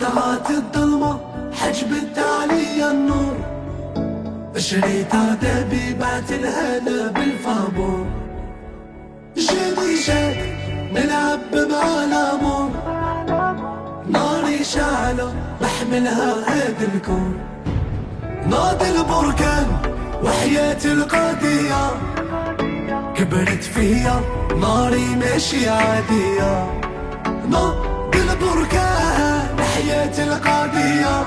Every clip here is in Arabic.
طلعت الظلمة حجبت علي النور. عتابي بعت الهنا بالفابور جاني جاك نلعب مع الأمور ناري شعلة بحملها هاد الكون ناضي البركان وحياة القضية كبرت فيا ناري ماشي عادية. ناضي البركان. حياة القضية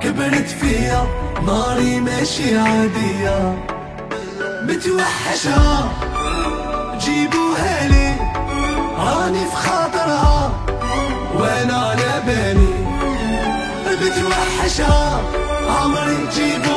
كبرت فيا ناري ماشي عادية. متوحشة جيبوها لي. راني في خاطرها وأنا على بالي. متوحشة عمري جيبوها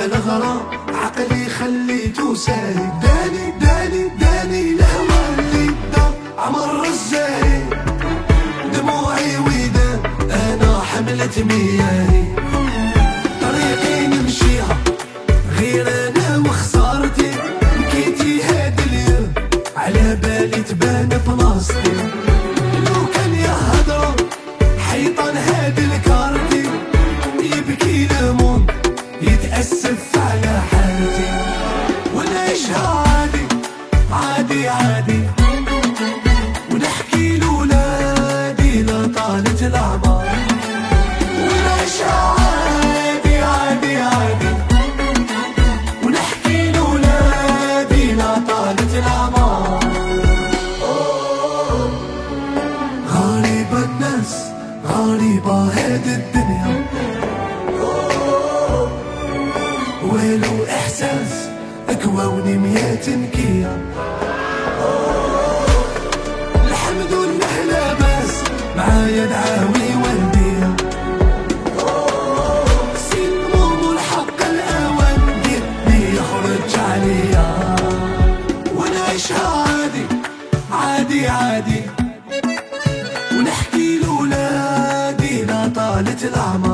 الغرام عقلي خليته ساهي داني داني داني الهوى اللي دا عمر الزاهي دموعي ودان أنا حملت مياهي. طريقي نمشيها غير أنا وخسارتي. بكيتي هاد اليوم على بالي تبان بلاصتي غريبة هاد الدنيا. ويلو إحساس أكواوني ميات نكية. Dalai Lama.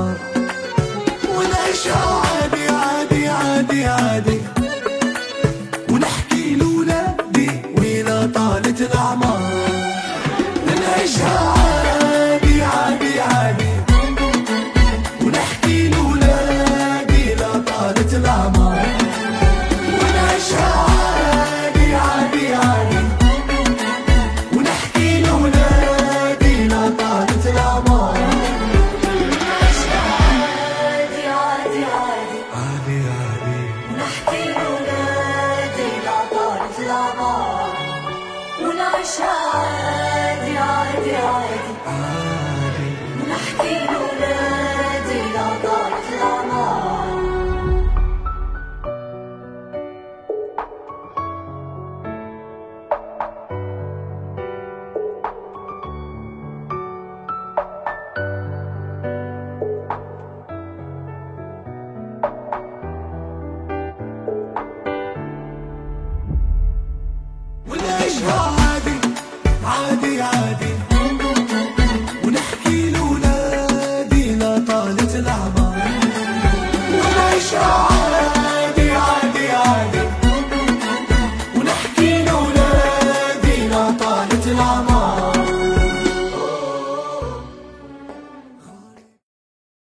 عادي عادي عادي عادي نحكي